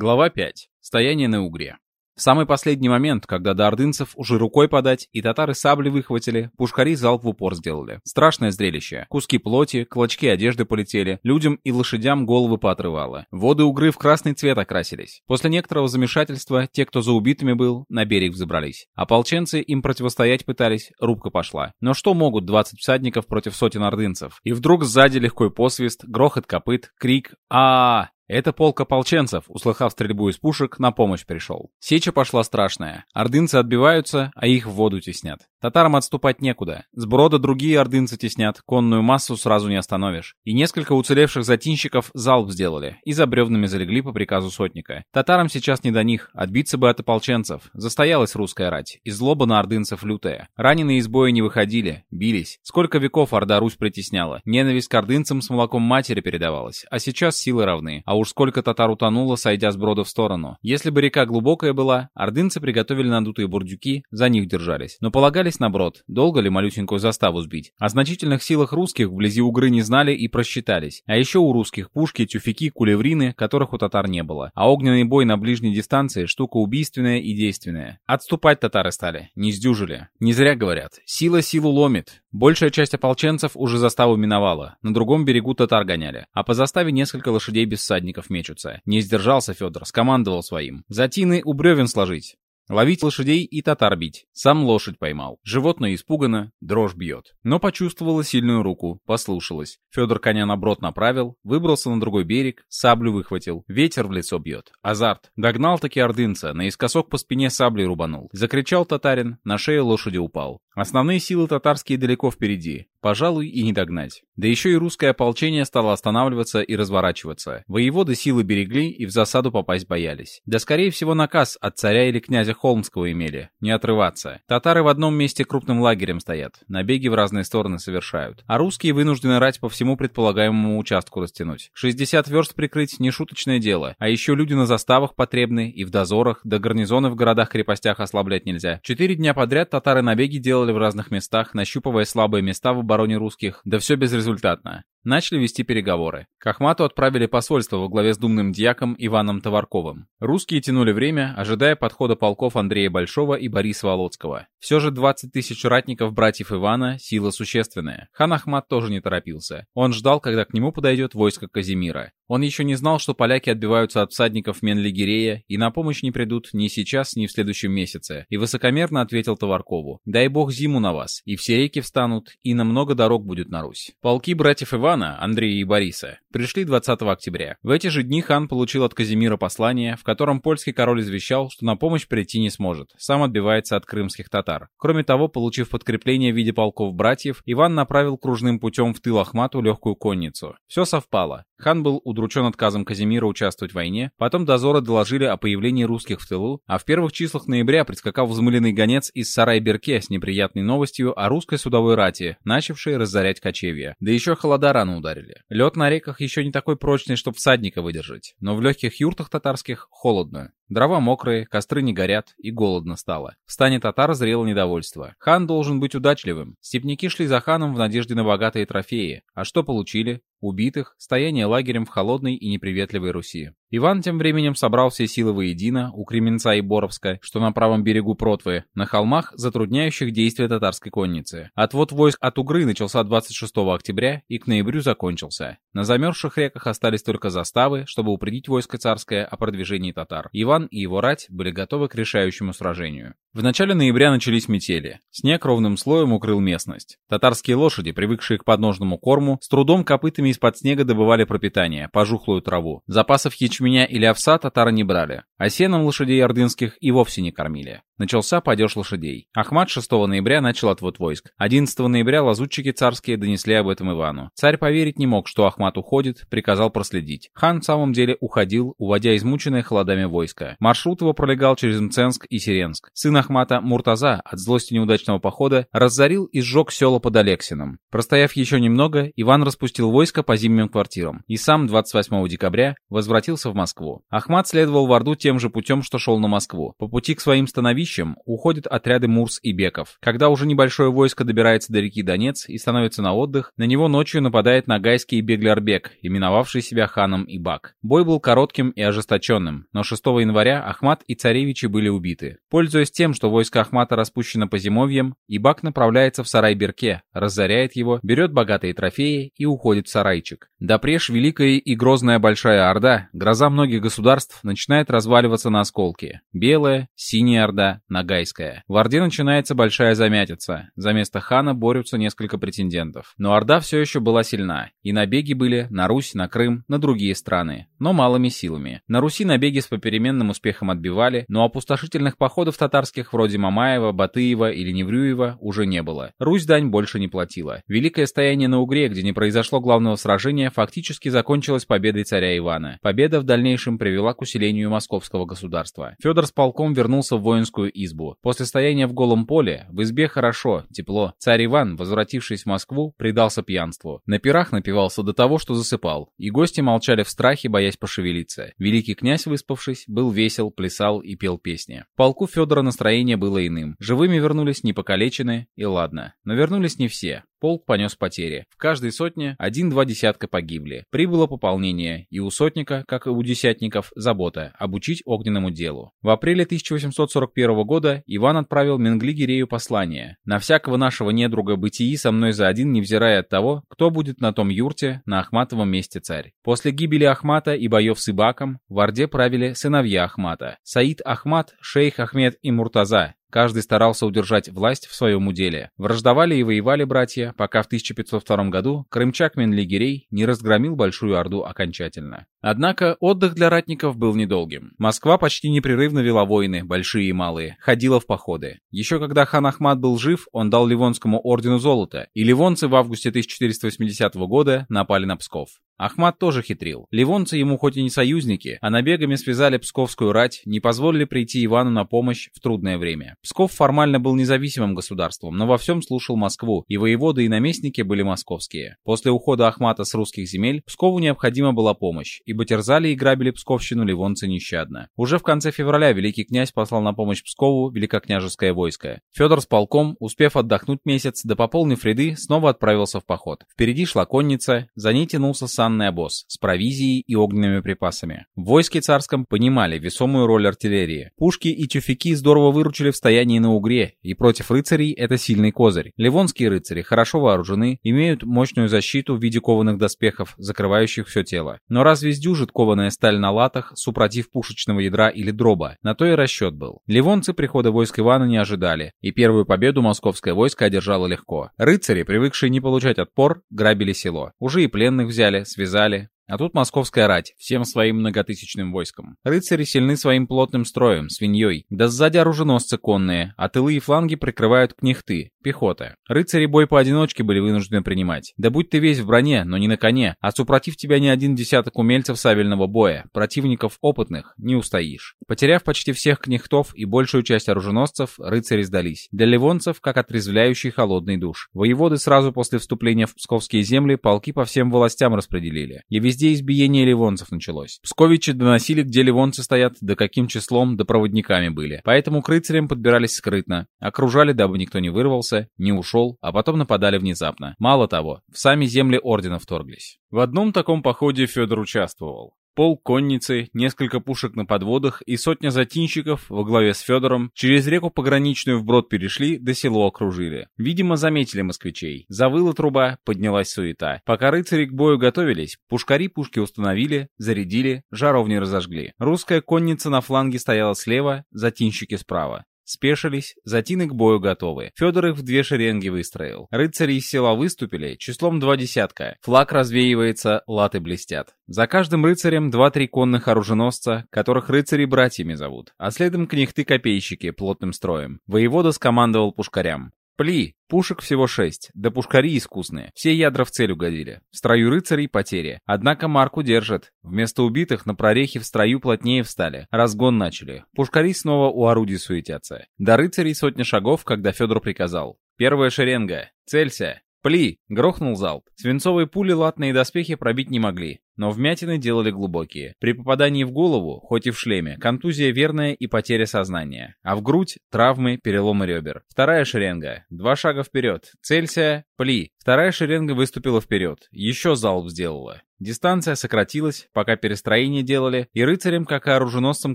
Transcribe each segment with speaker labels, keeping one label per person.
Speaker 1: Глава 5. Стояние на Угре. В самый последний момент, когда до ордынцев уже рукой подать, и татары сабли выхватили, пушкари залп в упор сделали. Страшное зрелище. Куски плоти, клочки одежды полетели, людям и лошадям головы поотрывало. Воды Угры в красный цвет окрасились. После некоторого замешательства, те, кто за убитыми был, на берег взобрались. Ополченцы им противостоять пытались, рубка пошла. Но что могут 20 всадников против сотен ордынцев? И вдруг сзади легкой посвист, грохот копыт, крик а, -а, -а это полк ополченцев, услыхав стрельбу из пушек, на помощь пришел. Сеча пошла страшная. Ордынцы отбиваются, а их в воду теснят. Татарам отступать некуда. С другие ордынцы теснят, конную массу сразу не остановишь. И несколько уцелевших затинщиков залп сделали, и за бревнами залегли по приказу сотника. Татарам сейчас не до них, отбиться бы от ополченцев. Застоялась русская рать, и злоба на ордынцев лютая. Раненые из боя не выходили, бились. Сколько веков Орда Русь притесняла. Ненависть к ордынцам с молоком матери передавалась, а сейчас силы равны. А уж сколько татар утонуло, сойдя с брода в сторону. Если бы река глубокая была, ордынцы приготовили надутые бурдюки, за них держались. Но полагались на брод, долго ли малюсенькую заставу сбить. О значительных силах русских вблизи Угры не знали и просчитались. А еще у русских пушки, тюфяки, кулеврины, которых у татар не было. А огненный бой на ближней дистанции штука убийственная и действенная. Отступать татары стали, не сдюжили. Не зря говорят, сила силу ломит. Большая часть ополченцев уже заставу миновала, на другом берегу татар гоняли, а по заставе несколько лошадей без всадников мечутся. Не сдержался Федор, скомандовал своим. «Затины у бревен сложить!» Ловить лошадей и татар бить. Сам лошадь поймал. Животное испугано, дрожь бьет. Но почувствовала сильную руку, послушалась. Федор коня на брод направил, выбрался на другой берег, саблю выхватил. Ветер в лицо бьет. Азарт. Догнал таки ордынца, наискосок по спине саблей рубанул. Закричал татарин, на шею лошади упал. Основные силы татарские далеко впереди, пожалуй, и не догнать. Да еще и русское ополчение стало останавливаться и разворачиваться. Воеводы силы берегли и в засаду попасть боялись. Да скорее всего наказ от царя или князя Холмского имели. Не отрываться. Татары в одном месте крупным лагерем стоят, набеги в разные стороны совершают. А русские вынуждены рать по всему предполагаемому участку растянуть. 60 верст прикрыть не шуточное дело. А еще люди на заставах потребны и в дозорах, да гарнизоны в городах-крепостях ослаблять нельзя. Четыре дня подряд татары набеги делали в разных местах, нащупывая слабые места в обороне русских, да все безрезультатно. Начали вести переговоры. К Ахмату отправили посольство во главе с думным дьяком Иваном Товарковым. Русские тянули время, ожидая подхода полков Андрея Большого и Бориса Володского. Все же 20 тысяч ратников братьев Ивана – сила существенная. Хан Ахмат тоже не торопился. Он ждал, когда к нему подойдет войско Казимира. Он еще не знал, что поляки отбиваются от всадников Менлигерея и на помощь не придут ни сейчас, ни в следующем месяце. И высокомерно ответил Товаркову. «Дай бог зиму на вас, и все реки встанут, и на много дорог будет на Русь». Полки братьев Ивана Андрея и Бориса, пришли 20 октября. В эти же дни хан получил от Казимира послание, в котором польский король извещал, что на помощь прийти не сможет, сам отбивается от крымских татар. Кроме того, получив подкрепление в виде полков братьев, Иван направил кружным путем в тыл Ахмату легкую конницу. Все совпало. Хан был удручен отказом Казимира участвовать в войне, потом дозоры доложили о появлении русских в тылу, а в первых числах ноября прискакал взмыленный гонец из Сарай-Берке с неприятной новостью о русской судовой рати, начавшей разорять кочевья. Да еще холода рано ударили. Лед на реках еще не такой прочный, чтобы всадника выдержать, но в легких юртах татарских холодно. Дрова мокрые, костры не горят, и голодно стало. В стане татар зрело недовольство. Хан должен быть удачливым. Степники шли за ханом в надежде на богатые трофеи. А что получили? Убитых, стояние лагерем в холодной и неприветливой Руси. Иван тем временем собрал все силы воедино у Кременца и Боровска, что на правом берегу Протвы, на холмах, затрудняющих действия татарской конницы. Отвод войск от Угры начался 26 октября и к ноябрю закончился. На замерзших реках остались только заставы, чтобы упредить войско царское о продвижении татар. Иван и его рать были готовы к решающему сражению. В начале ноября начались метели. Снег ровным слоем укрыл местность. Татарские лошади, привыкшие к подножному корму, с трудом копытами из-под снега добывали пропитание, пожухлую траву. Запасов ячменя или овса татары не брали, а сеном лошадей ордынских и вовсе не кормили. Начался падеж лошадей. Ахмат 6 ноября начал отвод войск. 11 ноября лазутчики царские донесли об этом Ивану. Царь поверить не мог, что Ахмат уходит, приказал проследить. Хан в самом деле уходил, уводя измученное холодами войско. Маршрут его пролегал через Мценск и Сиренск. Сын Ахмата Муртаза от злости неудачного похода разорил и сжег села под Алексином. Простояв еще немного, Иван распустил войско по зимним квартирам и сам 28 декабря возвратился в Москву. Ахмат следовал в Орду тем же путем, что шел на Москву. По пути к своим становищам уходят отряды Мурс и Беков. Когда уже небольшое войско добирается до реки Донец и становится на отдых, на него ночью нападает нагайский Беглярбек, именовавший себя ханом Ибак. Бой был коротким и ожесточенным, но 6 января Ахмат и царевичи были убиты. Пользуясь тем, что войско Ахмата распущено по зимовьям, Ибак направляется в Сарай-Берке, разоряет его, берет богатые трофеи и уходит в сарайчик. Допреж Великая и Грозная Большая Орда, гроза многих государств, начинает разваливаться на осколки. Белая, Синяя Орда, Нагайская. В Орде начинается большая замятица. За место хана борются несколько претендентов. Но Орда все еще была сильна, и набеги были на Русь, на Крым, на другие страны, но малыми силами. На Руси набеги с попеременным успехом отбивали, но опустошительных походов татарских вроде Мамаева, Батыева или Неврюева уже не было. Русь дань больше не платила. Великое стояние на Угре, где не произошло главного сражения, фактически закончилось победой царя Ивана. Победа в дальнейшем привела к усилению московского государства. Федор с полком вернулся в воинскую избу. После стояния в голом поле, в избе хорошо, тепло. Царь Иван, возвратившись в Москву, предался пьянству. На пирах напивался до того, что засыпал. И гости молчали в страхе, боясь пошевелиться. Великий князь, выспавшись, был весел, плясал и пел песни. В полку Федора настроение было иным. Живыми вернулись непокалечены, и ладно. Но вернулись не все. Полк понес потери. В каждой сотне один-два десятка погибли. Прибыло пополнение, и у сотника, как и у десятников, забота – обучить огненному делу. В апреле 1841 года Иван отправил Менгли-Гирею послание. «На всякого нашего недруга бытии со мной за один, невзирая от того, кто будет на том юрте, на Ахматовом месте царь». После гибели Ахмата и боев с Ибаком в Орде правили сыновья Ахмата – Саид Ахмат, шейх Ахмед и Муртаза, Каждый старался удержать власть в своем уделе. Враждовали и воевали братья, пока в 1502 году крымчак Менлигерей не разгромил Большую Орду окончательно. Однако отдых для ратников был недолгим. Москва почти непрерывно вела войны, большие и малые, ходила в походы. Еще когда хан Ахмат был жив, он дал Ливонскому ордену золото, и ливонцы в августе 1480 года напали на Псков. Ахмат тоже хитрил. Ливонцы ему хоть и не союзники, а набегами связали псковскую рать, не позволили прийти Ивану на помощь в трудное время. Псков формально был независимым государством, но во всем слушал Москву, и воеводы и наместники были московские. После ухода Ахмата с русских земель Пскову необходима была помощь, ибо терзали и грабили Псковщину ливонцы нещадно. Уже в конце февраля великий князь послал на помощь Пскову великокняжеское войско. Федор с полком, успев отдохнуть месяц, да пополнив ряды, снова отправился в поход. Впереди шла конница, за ней тянулся санный обоз с провизией и огненными припасами. В войске царском понимали весомую роль артиллерии. Пушки и тюфяки здорово выручили в стоянии на Угре, и против рыцарей это сильный козырь. Ливонские рыцари хорошо вооружены, имеют мощную защиту в виде кованых доспехов, закрывающих все тело. Но разве сдюжит кованая сталь на латах, супротив пушечного ядра или дроба? На то и расчет был. Ливонцы прихода войск Ивана не ожидали, и первую победу московское войско одержало легко. Рыцари, привыкшие не получать отпор, грабили село. Уже и пленных взяли, связали, а тут московская рать, всем своим многотысячным войском. Рыцари сильны своим плотным строем, свиньей. Да сзади оруженосцы конные, а тылы и фланги прикрывают кнехты, пехота. Рыцари бой поодиночке были вынуждены принимать. Да будь ты весь в броне, но не на коне, а супротив тебя не один десяток умельцев сабельного боя, противников опытных, не устоишь. Потеряв почти всех кнехтов и большую часть оруженосцев, рыцари сдались. Для ливонцев, как отрезвляющий холодный душ. Воеводы сразу после вступления в псковские земли полки по всем властям распределили. И везде Везде избиение ливонцев началось. Псковичи доносили, где ливонцы стоят, да каким числом, да проводниками были. Поэтому к рыцарям подбирались скрытно, окружали, дабы никто не вырвался, не ушел, а потом нападали внезапно. Мало того, в сами земли ордена вторглись. В одном таком походе Федор участвовал пол конницы, несколько пушек на подводах и сотня затинщиков во главе с Федором через реку пограничную вброд перешли, до село окружили. Видимо, заметили москвичей. Завыла труба, поднялась суета. Пока рыцари к бою готовились, пушкари пушки установили, зарядили, жаровни разожгли. Русская конница на фланге стояла слева, затинщики справа. Спешились, затины к бою готовы. Федор их в две шеренги выстроил. Рыцари из села выступили, числом два десятка. Флаг развеивается, латы блестят. За каждым рыцарем два-три конных оруженосца, которых рыцари братьями зовут. А следом кнехты-копейщики плотным строем. Воевода скомандовал пушкарям. Пли! Пушек всего шесть, да пушкари искусные. Все ядра в цель угодили. В строю рыцарей потери. Однако марку держат. Вместо убитых на прорехи в строю плотнее встали. Разгон начали. Пушкари снова у орудий суетятся. До рыцарей сотня шагов, когда Федор приказал. Первая шеренга. Целься. «Пли!» — грохнул залп. Свинцовые пули латные доспехи пробить не могли но вмятины делали глубокие. При попадании в голову, хоть и в шлеме, контузия верная и потеря сознания. А в грудь — травмы, переломы ребер. Вторая шеренга. Два шага вперед. Целься, пли. Вторая шеренга выступила вперед. Еще залп сделала. Дистанция сократилась, пока перестроение делали, и рыцарям, как и оруженосцам,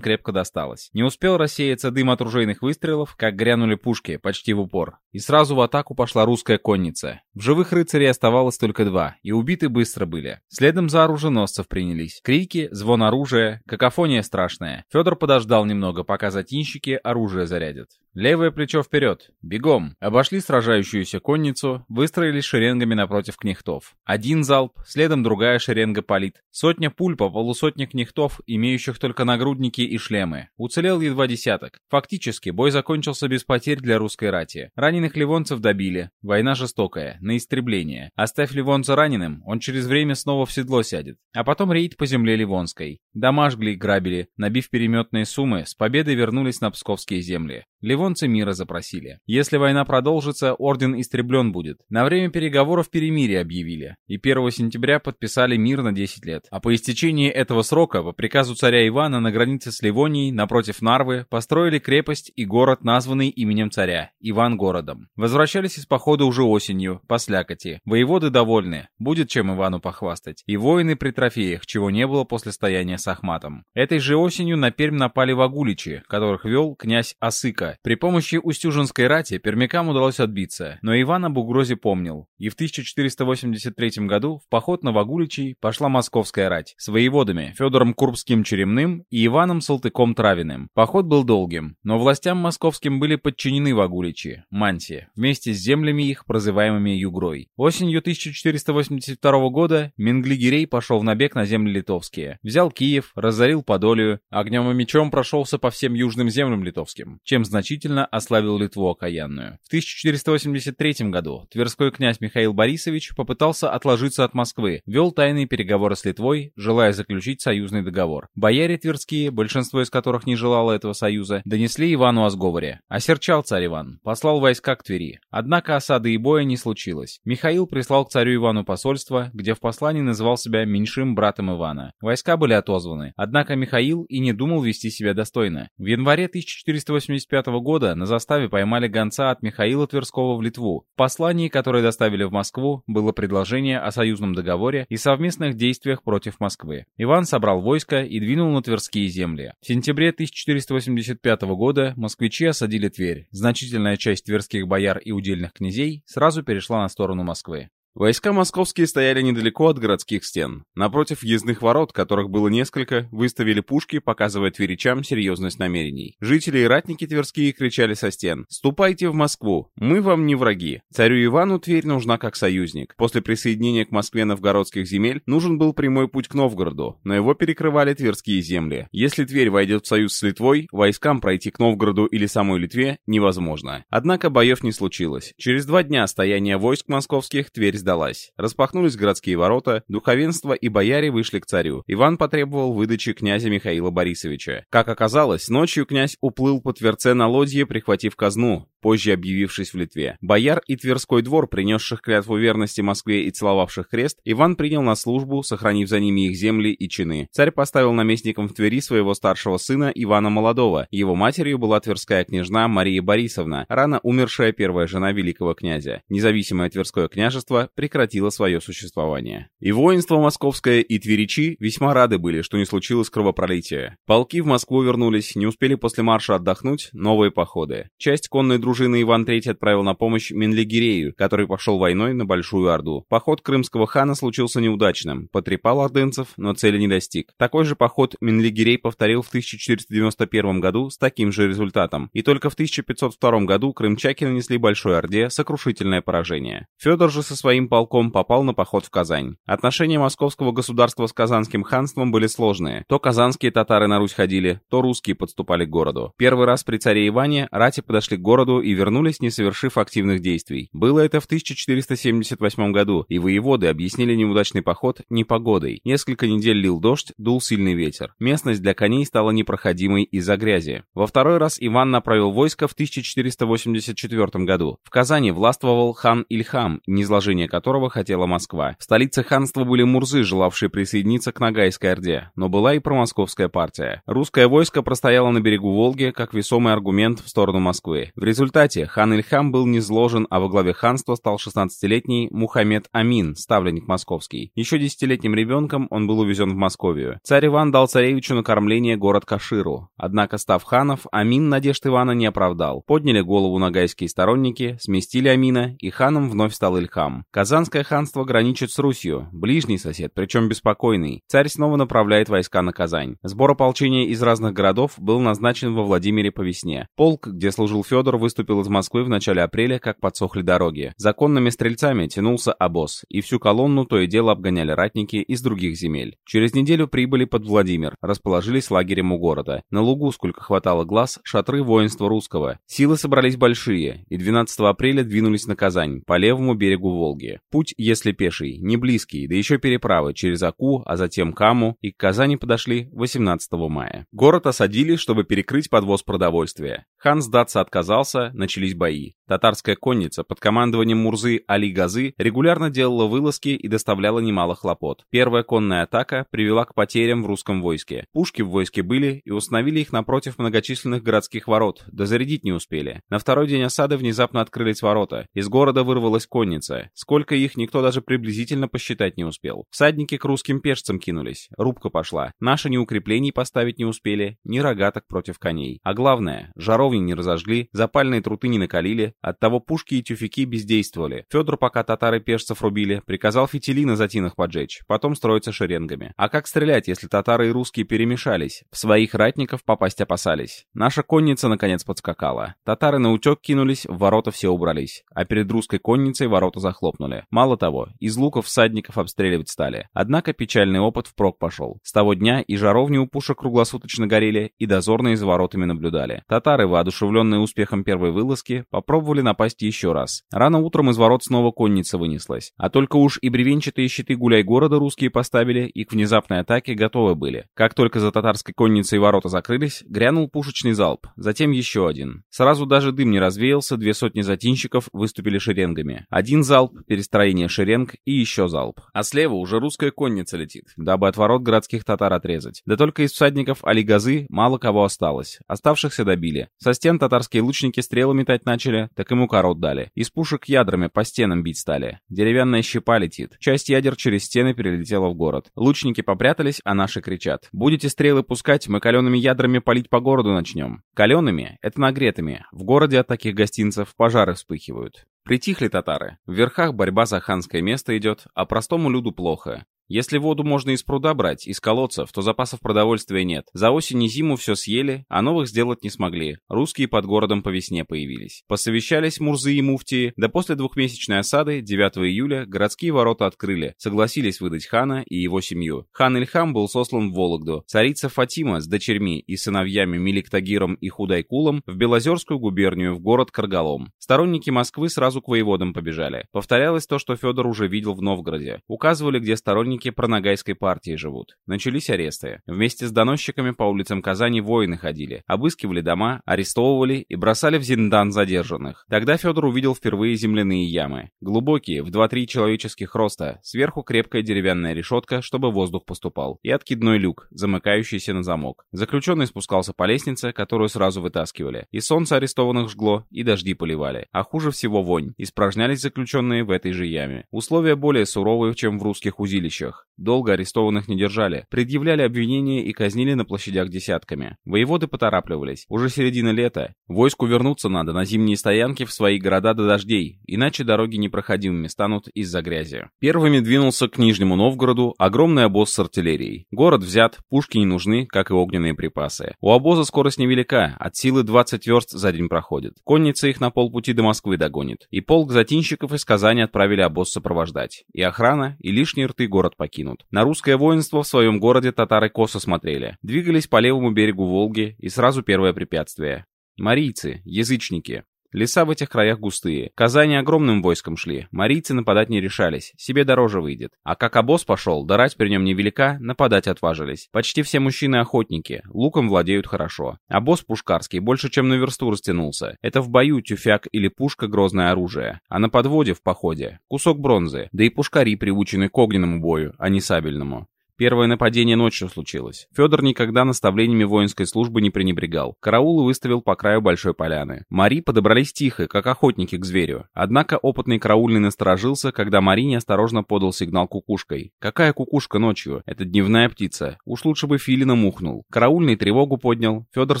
Speaker 1: крепко досталось. Не успел рассеяться дым от ружейных выстрелов, как грянули пушки, почти в упор. И сразу в атаку пошла русская конница. В живых рыцарей оставалось только два, и убиты быстро были. Следом за оруженосцев принялись. Крики, звон оружия, какофония страшная. Федор подождал немного, пока затинщики оружие зарядят. Левое плечо вперед. Бегом. Обошли сражающуюся конницу, выстроились шеренгами напротив кнехтов. Один залп, следом другая шеренга палит. Сотня пуль по полусотне кнехтов, имеющих только нагрудники и шлемы. Уцелел едва десяток. Фактически, бой закончился без потерь для русской рати. Раненых ливонцев добили. Война жестокая, на истребление. Оставь ливонца раненым, он через время снова в седло сядет. А потом рейд по земле Ливонской. Дома жгли, грабили, набив переметные суммы, с победой вернулись на псковские земли. Ливонцы мира запросили. Если война продолжится, орден истреблен будет. На время переговоров перемирие объявили. И 1 сентября подписали мир на 10 лет. А по истечении этого срока, по приказу царя Ивана на границе с Ливонией, напротив Нарвы, построили крепость и город, названный именем царя, Иван городом. Возвращались из похода уже осенью, по слякоти. Воеводы довольны, будет чем Ивану похвастать. И воины при трофеях, чего не было после стояния с Ахматом. Этой же осенью на Пермь напали вагуличи, которых вел князь Асыка, при помощи Устюжинской рати пермякам удалось отбиться, но Иван об угрозе помнил, и в 1483 году в поход на Вагуличей пошла московская рать с воеводами Федором Курбским Черемным и Иваном Салтыком Травиным. Поход был долгим, но властям московским были подчинены Вагуличи, Манси, вместе с землями их, прозываемыми Югрой. Осенью 1482 года Менглигерей пошел в набег на земли литовские, взял Киев, разорил Подолию, огнем и мечом прошелся по всем южным землям литовским, чем значительно ослабил Литву окаянную. В 1483 году Тверской князь Михаил Борисович попытался отложиться от Москвы, вел тайные переговоры с Литвой, желая заключить союзный договор. Бояре тверские, большинство из которых не желало этого союза, донесли Ивану о сговоре. Осерчал царь Иван, послал войска к Твери. Однако осады и боя не случилось. Михаил прислал к царю Ивану посольство, где в послании называл себя меньшим братом Ивана. Войска были отозваны. Однако Михаил и не думал вести себя достойно. В январе 1485 года на заставе поймали гонца от Михаила Тверского в Литву. В послании, которое доставили в Москву, было предложение о союзном договоре и совместных действиях против Москвы. Иван собрал войско и двинул на Тверские земли. В сентябре 1485 года москвичи осадили Тверь. Значительная часть тверских бояр и удельных князей сразу перешла на сторону Москвы.
Speaker 2: Войска московские стояли недалеко от городских стен. Напротив въездных ворот, которых было несколько, выставили пушки, показывая тверичам серьезность намерений. Жители и ратники тверские кричали со стен «Ступайте в Москву! Мы вам не враги! Царю Ивану Тверь нужна как союзник. После присоединения к Москве новгородских земель нужен был прямой путь к Новгороду, но его перекрывали тверские земли. Если Тверь войдет в союз с Литвой, войскам пройти к Новгороду или самой Литве невозможно. Однако боев не случилось. Через два дня стояния войск московских Тверь сдалась. Распахнулись городские ворота, духовенство и бояре вышли к царю. Иван потребовал выдачи князя Михаила Борисовича. Как оказалось, ночью князь уплыл по Тверце на лодье, прихватив казну, позже объявившись в Литве. Бояр и Тверской двор, принесших клятву верности Москве и целовавших крест, Иван принял на службу, сохранив за ними их земли и чины. Царь поставил наместником в Твери своего старшего сына Ивана Молодого. Его матерью была тверская княжна Мария Борисовна, рано умершая первая жена великого князя. Независимое Тверское княжество прекратила свое существование. И воинство московское, и тверичи весьма рады были, что не случилось кровопролития. Полки в Москву вернулись, не успели после марша отдохнуть, новые походы. Часть конной дружины Иван III отправил на помощь Менлигерею, который пошел войной на Большую Орду. Поход крымского хана случился неудачным, потрепал ордынцев, но цели не достиг. Такой же поход Менлигерей повторил в 1491 году с таким же результатом, и только в 1502 году крымчаки нанесли Большой Орде сокрушительное поражение. Федор же со своим своим полком попал на поход в Казань. Отношения московского государства с Казанским ханством были сложные. То казанские татары на Русь ходили, то русские подступали к городу. Первый раз при царе Иване рати подошли к городу и вернулись, не совершив активных действий. Было это в 1478 году, и воеводы объяснили неудачный поход непогодой. Несколько недель лил дождь, дул сильный ветер. Местность для коней стала непроходимой из-за грязи. Во второй раз Иван направил войско в 1484 году. В Казани властвовал хан Ильхам, низложение которого хотела Москва. В столице ханства были мурзы, желавшие присоединиться к Ногайской Орде, но была и промосковская партия. Русское войско простояло на берегу Волги как весомый аргумент в сторону Москвы. В результате хан Ильхам был низложен, а во главе ханства стал 16-летний Мухаммед Амин, ставленник московский. Еще десятилетним ребенком он был увезен в Московию. Царь Иван дал царевичу на кормление город Каширу. Однако, став ханов, Амин надежд Ивана не оправдал. Подняли голову нагайские сторонники, сместили Амина, и ханом вновь стал Ильхам. Казанское ханство граничит с Русью, ближний сосед, причем беспокойный. Царь снова направляет войска на Казань. Сбор ополчения из разных городов был назначен во Владимире по весне. Полк, где служил Федор, выступил из Москвы в начале апреля, как подсохли дороги. Законными стрельцами тянулся обоз, и всю колонну то и дело обгоняли ратники из других земель. Через неделю прибыли под Владимир, расположились лагерем у города. На лугу, сколько хватало глаз, шатры воинства русского. Силы собрались большие, и 12 апреля двинулись на Казань, по левому берегу Волги. Путь, если пеший, не близкий, да еще переправы через Аку, а затем Каму, и к Казани подошли 18 мая. Город осадили, чтобы перекрыть подвоз продовольствия. Хан сдаться отказался, начались бои. Татарская конница под командованием Мурзы Али Газы регулярно делала вылазки и доставляла немало хлопот. Первая конная атака привела к потерям в русском войске. Пушки в войске были и установили их напротив многочисленных городских ворот, да зарядить не успели. На второй день осады внезапно открылись ворота. Из города вырвалась конница. Сколько их, никто даже приблизительно посчитать не успел. Всадники к русским пешцам кинулись. Рубка пошла. Наши ни укреплений поставить не успели, ни рогаток против коней. А главное, жаровни не разожгли, запальные труты не накалили, оттого пушки и тюфяки бездействовали. Федор, пока татары пешцев рубили, приказал фитили на затинах поджечь, потом строиться шеренгами. А как стрелять, если татары и русские перемешались? В своих ратников попасть опасались. Наша конница, наконец, подскакала. Татары на утек кинулись, в ворота все убрались. А перед русской конницей ворота захлопнули. Мало того, из луков всадников обстреливать стали. Однако печальный опыт впрок пошел. С того дня и жаровни у пушек круглосуточно горели, и дозорные за воротами наблюдали. Татары, воодушевленные успехом первой вылазки, попробовали напасть еще раз. Рано утром из ворот снова конница вынеслась. А только уж и бревенчатые щиты гуляй-города русские поставили, и к внезапной атаке готовы были. Как только за татарской конницей ворота закрылись, грянул пушечный залп, затем еще один. Сразу даже дым не развеялся, две сотни затинщиков выступили шеренгами. Один залп, перестроение шеренг и еще залп. А слева уже русская конница летит, дабы от ворот городских татар отрезать. Да только из всадников Алигазы мало кого осталось. Оставшихся добили. Со стен татарские лучники стрелы метать начали, так ему корот дали. Из пушек ядрами по стенам бить стали. Деревянная щепа летит. Часть ядер через стены перелетела в город. Лучники попрятались, а наши кричат. Будете стрелы пускать, мы калеными ядрами палить по городу начнем. Калеными — это нагретыми. В городе от таких гостинцев пожары вспыхивают. Притихли татары. В верхах борьба за ханское место идет, а простому люду плохо. Если воду можно из пруда брать, из колодцев, то запасов продовольствия нет. За осень и зиму все съели, а новых сделать не смогли. Русские под городом по весне появились. Посовещались Мурзы и Муфтии, да после двухмесячной осады 9 июля городские ворота открыли, согласились выдать хана и его семью. Хан Ильхам был сослан в Вологду. Царица Фатима с дочерьми и сыновьями Меликтагиром и Худайкулом в Белозерскую губернию в город Каргалом. Сторонники Москвы сразу к воеводам побежали. Повторялось то, что Федор уже видел в Новгороде. Указывали, где сторонники сторонники проногайской партии живут. Начались аресты. Вместе с доносчиками по улицам Казани воины ходили, обыскивали дома, арестовывали и бросали в зиндан задержанных. Тогда Федор увидел впервые земляные ямы. Глубокие, в 2-3 человеческих роста, сверху крепкая деревянная решетка, чтобы воздух поступал, и откидной люк, замыкающийся на замок. Заключенный спускался по лестнице, которую сразу вытаскивали. И солнце арестованных жгло, и дожди поливали. А хуже всего вонь. Испражнялись заключенные в этой же яме. Условия более суровые, чем в русских узилищах случаях. Долго арестованных не держали, предъявляли обвинения и казнили на площадях десятками. Воеводы поторапливались. Уже середина лета. Войску вернуться надо на зимние стоянки в свои города до дождей, иначе дороги непроходимыми станут из-за грязи. Первыми двинулся к Нижнему Новгороду огромный обоз с артиллерией. Город взят, пушки не нужны, как и огненные припасы. У обоза скорость невелика, от силы 20 верст за день проходит. Конница их на полпути до Москвы догонит. И полк затинщиков из Казани отправили обоз сопровождать. И охрана, и лишние рты город покинут. На русское воинство в своем городе татары косо смотрели. Двигались по левому берегу Волги, и сразу первое препятствие. Марийцы, язычники. Леса в этих краях густые. Казани огромным войском шли. Марийцы нападать не решались. Себе дороже выйдет. А как обоз пошел, дарать при нем невелика, нападать отважились. Почти все мужчины охотники. Луком владеют хорошо. Обоз пушкарский больше, чем на версту растянулся. Это в бою тюфяк или пушка грозное оружие. А на подводе в походе кусок бронзы. Да и пушкари приучены к огненному бою, а не сабельному. Первое нападение ночью случилось. Федор никогда наставлениями воинской службы не пренебрегал. Караул выставил по краю большой поляны. Мари подобрались тихо, как охотники к зверю. Однако опытный караульный насторожился, когда Мари неосторожно подал сигнал кукушкой. Какая кукушка ночью? Это дневная птица. Уж лучше бы филина мухнул. Караульный тревогу поднял. Федор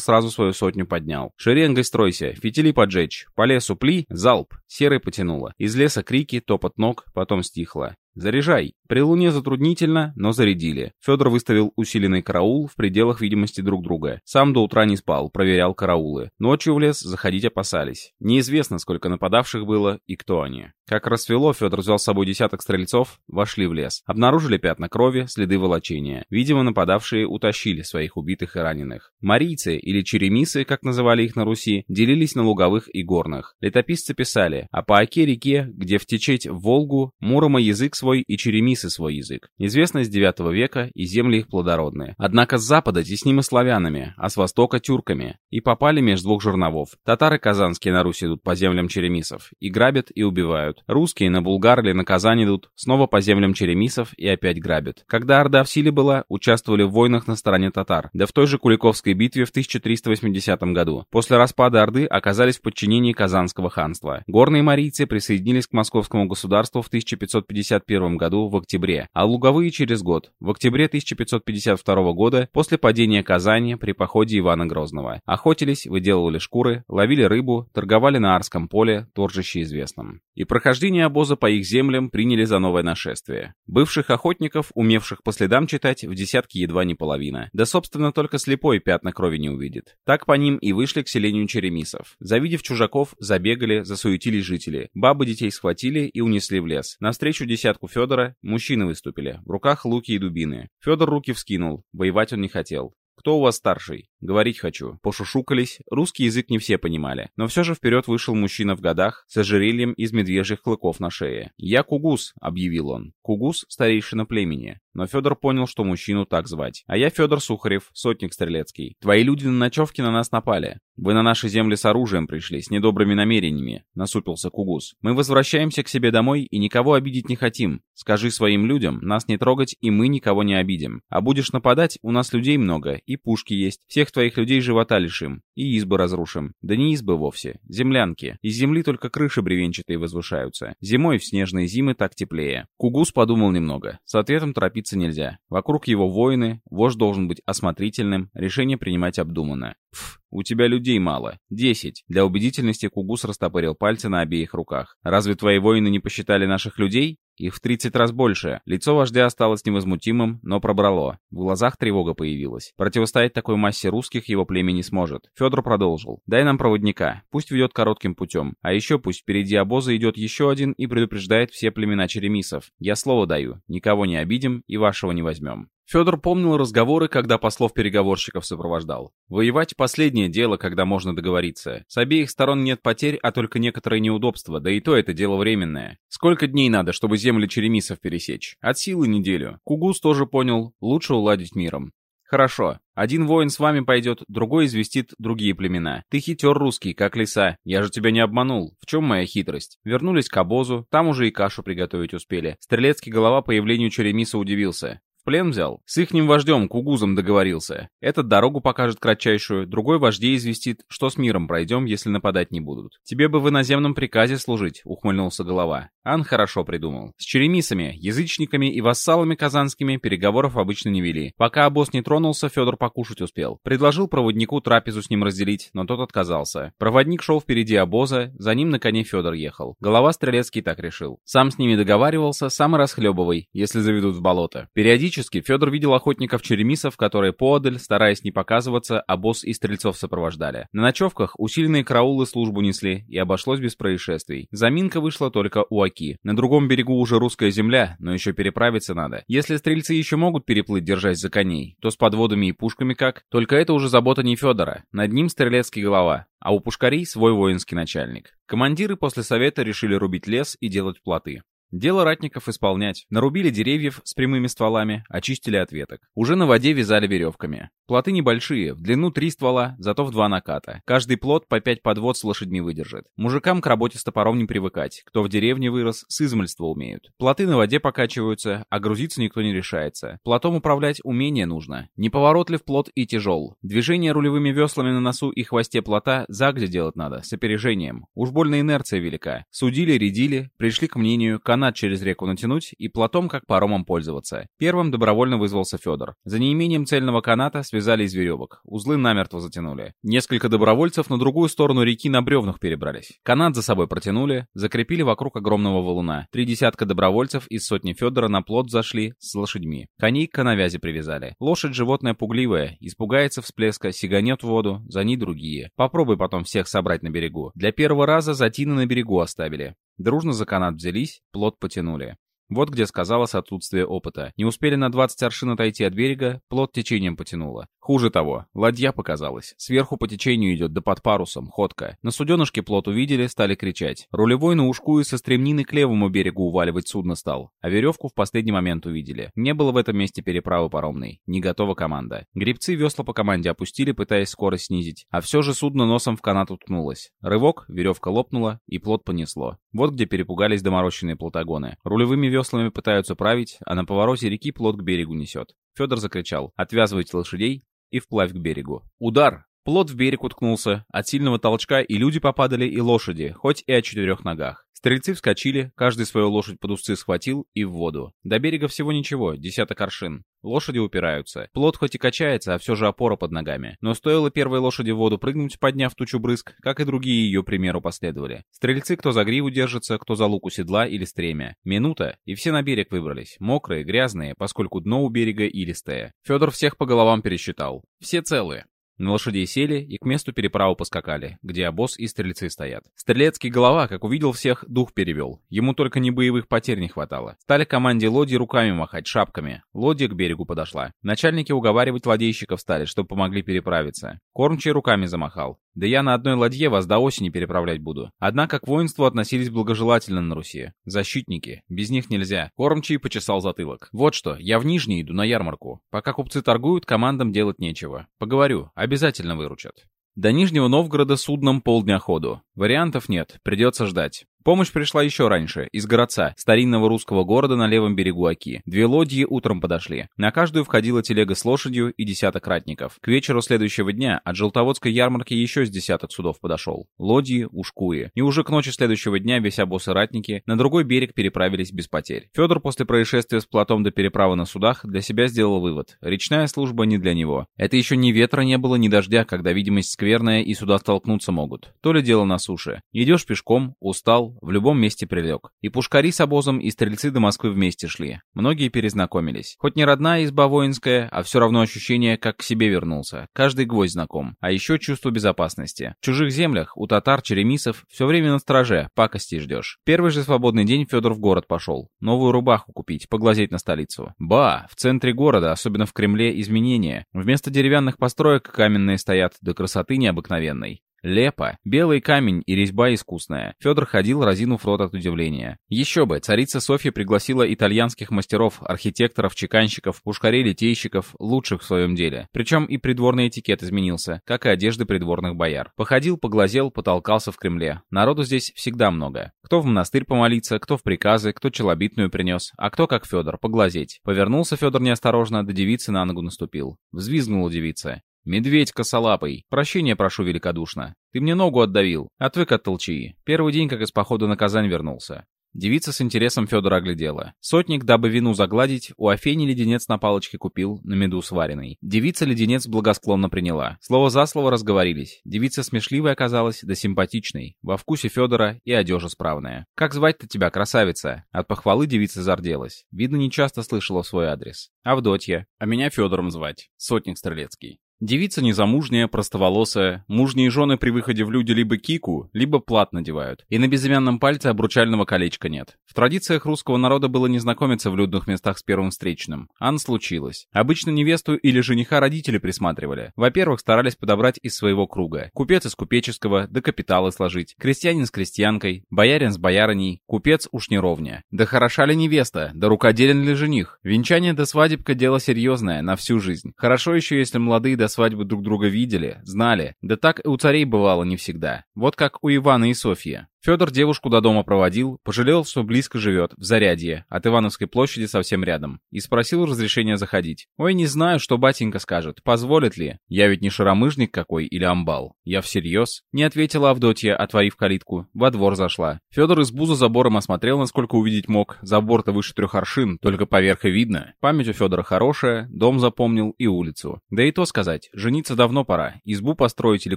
Speaker 2: сразу свою сотню поднял. Шеренгой стройся, фитили поджечь. По лесу пли, залп. Серой потянуло. Из леса крики, топот ног, потом стихло. «Заряжай!» При луне затруднительно, но зарядили. Федор выставил усиленный караул в пределах видимости друг друга. Сам до утра не спал, проверял караулы. Ночью в лес заходить опасались. Неизвестно, сколько нападавших было и кто они. Как рассвело, Федор взял с собой десяток стрельцов, вошли в лес. Обнаружили пятна крови, следы волочения. Видимо, нападавшие утащили своих убитых и раненых. Марийцы, или черемисы, как называли их на Руси, делились на луговых и горных. Летописцы писали, а по оке-реке, где втечеть в Волгу, Мурома язык свой и черемисы свой язык. Известно с 9 века и земли их плодородные. Однако с запада теснимы славянами, а с востока тюрками. И попали между двух жерновов. Татары казанские на Русь идут по землям черемисов. И грабят, и убивают. Русские на Булгар или на Казань идут, снова по землям черемисов и опять грабят. Когда Орда в силе была, участвовали в войнах на стороне татар. Да в той же Куликовской битве в 1380 году. После распада Орды оказались в подчинении Казанского ханства. Горные марийцы присоединились к московскому государству в 1551 году в октябре, а луговые через год, в октябре 1552 года, после падения Казани при походе Ивана Грозного. Охотились, выделывали шкуры, ловили рыбу, торговали на Арском поле, торжище известном. И прохождение обоза по их землям приняли за новое нашествие. Бывших охотников, умевших по следам читать, в десятке едва не половина. Да, собственно, только слепой пятна крови не увидит. Так по ним и вышли к селению черемисов. Завидев чужаков, забегали, засуетились жители. Бабы детей схватили и унесли в лес. Навстречу десятку Федора мужчины выступили, в руках луки и дубины. Федор руки вскинул, воевать он не хотел. «Кто у вас старший?» «Говорить хочу». Пошушукались, русский язык не все понимали. Но все же вперед вышел мужчина в годах с ожерельем из медвежьих клыков на шее. «Я Кугус», — объявил он. Кугус — старейшина племени. Но Федор понял, что мужчину так звать. «А я Федор Сухарев, сотник Стрелецкий. Твои люди на ночевке на нас напали. Вы на наши земли с оружием пришли, с недобрыми намерениями», — насупился Кугус. «Мы возвращаемся к себе домой и никого обидеть не хотим. Скажи своим людям, нас не трогать, и мы никого не обидим. А будешь нападать, у нас людей много, и пушки есть. Всех твоих людей живота лишим, и избы разрушим. Да не избы вовсе, землянки. Из земли только крыши бревенчатые возвышаются. Зимой в снежные зимы так теплее». Кугус подумал немного. С ответом торопиться нельзя. Вокруг его воины, вождь должен быть осмотрительным, решение принимать обдуманно. Пф, у тебя людей мало. Десять. Для убедительности Кугус растопырил пальцы на обеих руках. Разве твои воины не посчитали наших людей? Их в 30 раз больше. Лицо вождя осталось невозмутимым, но пробрало. В глазах тревога появилась. Противостоять такой массе русских его племя не сможет. Федор продолжил. «Дай нам проводника. Пусть ведет коротким путем. А еще пусть впереди обоза идет еще один и предупреждает все племена черемисов. Я слово даю. Никого не обидим и вашего не возьмем». Федор помнил разговоры, когда послов-переговорщиков сопровождал. Воевать – последнее дело, когда можно договориться. С обеих сторон нет потерь, а только некоторые неудобства, да и то это дело временное. Сколько дней надо, чтобы земли черемисов пересечь? От силы неделю. Кугус тоже понял, лучше уладить миром. Хорошо. Один воин с вами пойдет, другой известит другие племена. Ты хитер русский, как лиса. Я же тебя не обманул. В чем моя хитрость? Вернулись к обозу, там уже и кашу приготовить успели. Стрелецкий голова появлению Черемиса удивился.
Speaker 1: Плен взял? С ихним вождем, Кугузом, договорился. Этот дорогу покажет кратчайшую, другой вождей известит, что с миром пройдем, если нападать не будут. Тебе бы в иноземном приказе служить, ухмыльнулся голова. Ан хорошо придумал. С черемисами, язычниками и вассалами казанскими переговоров обычно не вели. Пока обоз не тронулся, Федор покушать успел. Предложил проводнику трапезу с ним разделить, но тот отказался. Проводник шел впереди обоза, за ним на коне Федор ехал. Голова Стрелецкий так решил. Сам с ними договаривался, сам и расхлебывай, если заведут в болото. Периодически Федор видел охотников-черемисов, которые поодаль, стараясь не показываться, обоз и стрельцов сопровождали. На ночевках усиленные караулы службу несли, и обошлось без происшествий. Заминка вышла только у Оки. На другом берегу уже русская земля, но еще переправиться надо. Если стрельцы еще могут переплыть, держась за коней, то с подводами и пушками как? Только это уже забота не Федора. Над ним стрелецкий голова а у пушкарей свой воинский начальник. Командиры после совета решили рубить лес и делать плоты. Дело ратников исполнять. Нарубили деревьев с прямыми стволами, очистили от веток. Уже на воде вязали веревками. Плоты небольшие, в длину три ствола, зато в два наката. Каждый плот по пять подвод с лошадьми выдержит. Мужикам к работе с топором не привыкать. Кто в деревне вырос, с измальства умеют. Плоты на воде покачиваются, а грузиться никто не решается. Плотом управлять умение нужно. Неповоротлив плот и тяжел. Движение рулевыми веслами на носу и хвосте плота загде делать надо, с опережением. Уж больно инерция велика. Судили, рядили, пришли к мнению, канат через реку натянуть и плотом как паромом пользоваться. Первым добровольно вызвался Федор. За неимением цельного каната связали из веревок. Узлы намертво затянули. Несколько добровольцев на другую сторону реки на бревнах перебрались. Канат за собой протянули, закрепили вокруг огромного валуна. Три десятка добровольцев из сотни Федора на плот зашли с лошадьми. Коней к навязи привязали. Лошадь животное пугливое, испугается всплеска, сиганет в воду, за ней другие. Попробуй потом всех собрать на берегу. Для первого раза затины на берегу оставили. Дружно за канат взялись, плот потянули. Вот где сказалось отсутствие опыта. Не успели на 20 аршин отойти от берега, плот течением потянуло. Хуже того, ладья показалась. Сверху по течению идет, да под парусом, ходка. На суденышке плот увидели, стали кричать. Рулевой на ушку и со стремнины к левому берегу уваливать судно стал. А веревку в последний момент увидели. Не было в этом месте переправы паромной. Не готова команда. Гребцы весла по команде опустили, пытаясь скорость снизить. А все же судно носом в канат уткнулось. Рывок, веревка лопнула, и плот понесло. Вот где перепугались доморощенные плотогоны. Рулевыми веслами пытаются править, а на повороте реки плот к берегу несет. Федор закричал «Отвязывайте лошадей!» И вплавь к берегу. Удар! Плот в берег уткнулся. От сильного толчка и люди попадали, и лошади, хоть и о четырех ногах. Стрельцы вскочили, каждый свою лошадь под узцы схватил и в воду. До берега всего ничего, десяток аршин. Лошади упираются. Плот хоть и качается, а все же опора под ногами. Но стоило первой лошади в воду прыгнуть, подняв тучу брызг, как и другие ее примеру последовали. Стрельцы кто за гриву держится, кто за луку седла или стремя. Минута, и все на берег выбрались. Мокрые, грязные, поскольку дно у берега илистое. Федор всех по головам пересчитал. Все целые. На лошадей сели и к месту переправы поскакали, где обоз и стрельцы стоят. Стрелецкий голова, как увидел всех, дух перевел. Ему только не боевых потерь не хватало. Стали команде лодьи руками махать, шапками. Лодья к берегу подошла. Начальники уговаривать ладейщиков стали, чтобы помогли переправиться. Кормчий руками замахал. Да я на одной ладье вас до осени переправлять буду. Однако к воинству относились благожелательно на Руси. Защитники. Без них нельзя. Кормчий почесал затылок. Вот что, я в Нижний иду на ярмарку. Пока купцы торгуют, командам делать нечего. Поговорю, обязательно выручат. До Нижнего Новгорода судном полдня ходу. Вариантов нет, придется ждать. Помощь пришла еще раньше, из городца, старинного русского города на левом берегу Оки. Две лодьи утром подошли. На каждую входила телега с лошадью и десяток ратников. К вечеру следующего дня от Желтоводской ярмарки еще с десяток судов подошел. Лодьи, ушкуи. И уже к ночи следующего дня весь обоз и ратники на другой берег переправились без потерь. Федор после происшествия с плотом до переправы на судах для себя сделал вывод. Речная служба не для него. Это еще ни ветра не было, ни дождя, когда видимость скверная и суда столкнуться могут. То ли дело на суше. Идешь пешком, устал, в любом месте прилег. И пушкари с обозом, и стрельцы до Москвы вместе шли. Многие перезнакомились. Хоть не родная изба воинская, а все равно ощущение, как к себе вернулся. Каждый гвоздь знаком. А еще чувство безопасности. В чужих землях, у татар, черемисов, все время на страже, пакости ждешь. Первый же свободный день Федор в город пошел. Новую рубаху купить, поглазеть на столицу. Ба, в центре города, особенно в Кремле, изменения. Вместо деревянных построек каменные стоят, до красоты необыкновенной. Лепо. Белый камень и резьба искусная. Федор ходил, разинув рот от удивления. Еще бы, царица Софья пригласила итальянских мастеров, архитекторов, чеканщиков, пушкарей-литейщиков, лучших в своем деле. Причем и придворный этикет изменился, как и одежды придворных бояр. Походил, поглазел, потолкался в Кремле. Народу здесь всегда много. Кто в монастырь помолиться, кто в приказы, кто челобитную принес, а кто, как Федор, поглазеть. Повернулся Федор неосторожно, до девицы на ногу наступил. Взвизгнула девица. «Медведь косолапый, прощения прошу великодушно. Ты мне ногу отдавил, отвык от толчии. Первый день, как из похода на Казань вернулся. Девица с интересом Федора оглядела. Сотник, дабы вину загладить, у Афени леденец на палочке купил, на меду сваренный. Девица леденец благосклонно приняла. Слово за слово разговорились. Девица смешливой оказалась, да симпатичной. Во вкусе Федора и одежа справная. «Как звать-то тебя, красавица?» От похвалы девица зарделась. Видно, нечасто слышала свой адрес. «Авдотья. А меня Федором звать. Сотник Стрелецкий». Девица незамужняя, простоволосая. Мужние жены при выходе в люди либо кику, либо плат надевают. И на безымянном пальце обручального колечка нет. В традициях русского народа было не знакомиться в людных местах с первым встречным. Ан случилось. Обычно невесту или жениха родители присматривали. Во-первых, старались подобрать из своего круга. Купец из купеческого, да капиталы сложить. Крестьянин с крестьянкой, боярин с боярыней, купец уж не. Да хороша ли невеста, да рукоделен ли жених? Венчание да свадебка дело серьезное, на всю жизнь. Хорошо еще, если молодые до свадьбы друг друга видели, знали. Да так и у царей бывало не всегда. Вот как у Ивана и Софьи. Федор девушку до дома проводил, пожалел, что близко живет, в Зарядье, от Ивановской площади совсем рядом, и спросил разрешения заходить. «Ой, не знаю, что батенька скажет, позволит ли? Я ведь не шаромыжник какой или амбал. Я всерьез?» Не ответила Авдотья, отворив калитку. Во двор зашла. Федор из буза забором осмотрел, насколько увидеть мог. Забор-то выше трех аршин, только поверх и видно. Память у Федора хорошая, дом запомнил и улицу. Да и то сказать, жениться давно пора, избу построить или